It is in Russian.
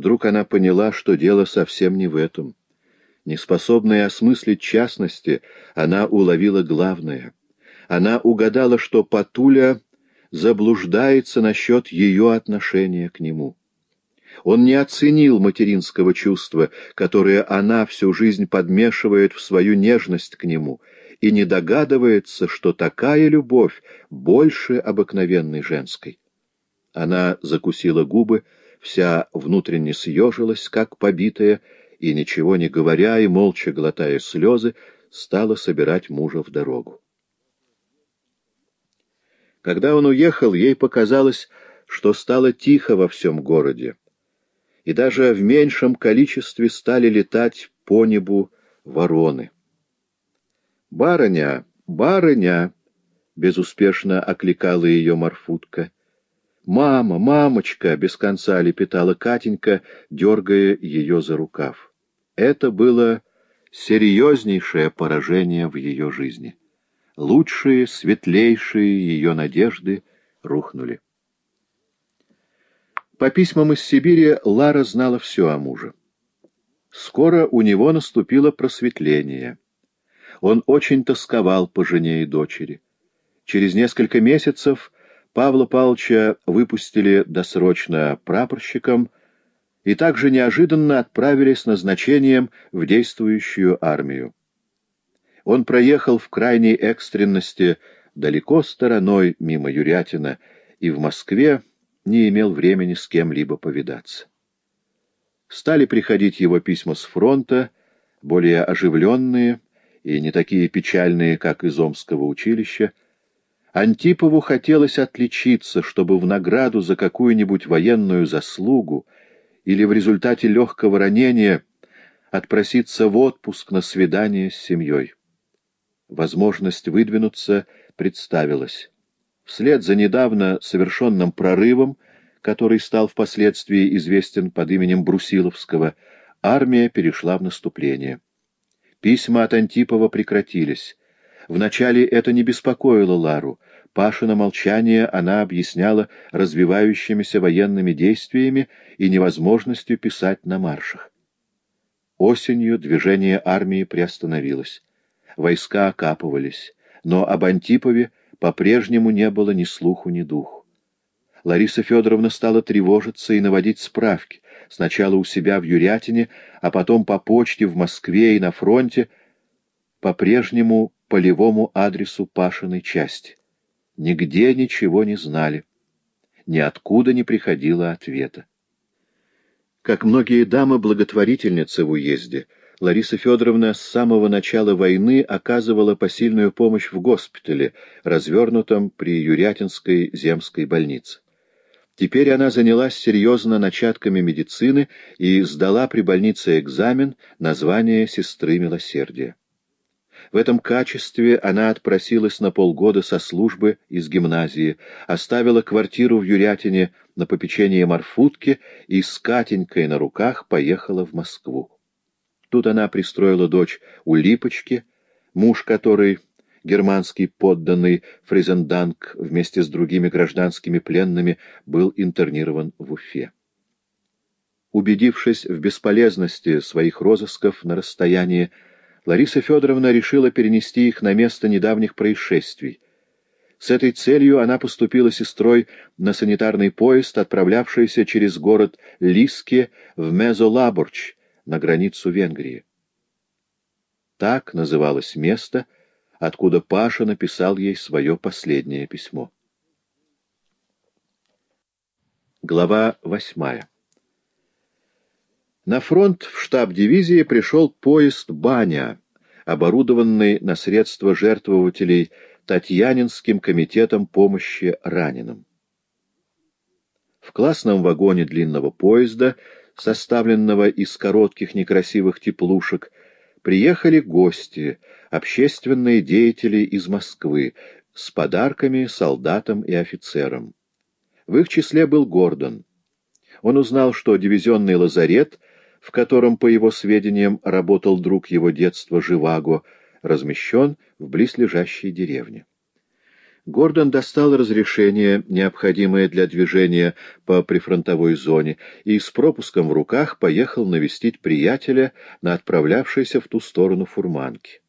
Вдруг она поняла, что дело совсем не в этом. Неспособная осмыслить частности, она уловила главное. Она угадала, что Патуля заблуждается насчет ее отношения к нему. Он не оценил материнского чувства, которое она всю жизнь подмешивает в свою нежность к нему, и не догадывается, что такая любовь больше обыкновенной женской. Она закусила губы, вся внутренне съежилась, как побитая, и, ничего не говоря и молча глотая слезы, стала собирать мужа в дорогу. Когда он уехал, ей показалось, что стало тихо во всем городе, и даже в меньшем количестве стали летать по небу вороны. «Барыня! Барыня!» — безуспешно окликала ее Марфутка. «Мама! Мамочка!» — без конца лепетала Катенька, дергая ее за рукав. Это было серьезнейшее поражение в ее жизни. Лучшие, светлейшие ее надежды рухнули. По письмам из Сибири Лара знала все о муже. Скоро у него наступило просветление. Он очень тосковал по жене и дочери. Через несколько месяцев Павла Павловича выпустили досрочно прапорщиком и также неожиданно отправили с назначением в действующую армию. Он проехал в крайней экстренности далеко стороной мимо Юрятина и в Москве не имел времени с кем-либо повидаться. Стали приходить его письма с фронта, более оживленные и не такие печальные, как из Омского училища, Антипову хотелось отличиться, чтобы в награду за какую-нибудь военную заслугу или в результате легкого ранения отпроситься в отпуск на свидание с семьей. Возможность выдвинуться представилась. Вслед за недавно совершенным прорывом, который стал впоследствии известен под именем Брусиловского, армия перешла в наступление. Письма от Антипова прекратились. Вначале это не беспокоило Лару. Пашина молчание она объясняла развивающимися военными действиями и невозможностью писать на маршах. Осенью движение армии приостановилось. Войска окапывались, но об Антипове по-прежнему не было ни слуху, ни духу. Лариса Федоровна стала тревожиться и наводить справки, сначала у себя в Юрятине, а потом по почте в Москве и на фронте, по-прежнему полевому адресу Пашиной части. Нигде ничего не знали. Ниоткуда не приходило ответа. Как многие дамы-благотворительницы в уезде, Лариса Федоровна с самого начала войны оказывала посильную помощь в госпитале, развернутом при Юрятинской земской больнице. Теперь она занялась серьезно начатками медицины и сдала при больнице экзамен на звание сестры милосердия. В этом качестве она отпросилась на полгода со службы из гимназии, оставила квартиру в Юрятине на попечение Марфутки и с Катенькой на руках поехала в Москву. Тут она пристроила дочь у Липочки, муж которой, германский подданный Фризенданг, вместе с другими гражданскими пленными, был интернирован в Уфе. Убедившись в бесполезности своих розысков на расстоянии, Лариса Федоровна решила перенести их на место недавних происшествий. С этой целью она поступила сестрой на санитарный поезд, отправлявшийся через город Лиски в Мезолаборч, на границу Венгрии. Так называлось место, откуда Паша написал ей свое последнее письмо. Глава восьмая на фронт в штаб дивизии пришел поезд «Баня», оборудованный на средства жертвователей Татьянинским комитетом помощи раненым. В классном вагоне длинного поезда, составленного из коротких некрасивых теплушек, приехали гости, общественные деятели из Москвы, с подарками солдатам и офицерам. В их числе был Гордон. Он узнал, что дивизионный лазарет — в котором, по его сведениям, работал друг его детства Живаго, размещен в близлежащей деревне. Гордон достал разрешение, необходимое для движения по прифронтовой зоне, и с пропуском в руках поехал навестить приятеля на отправлявшейся в ту сторону фурманке.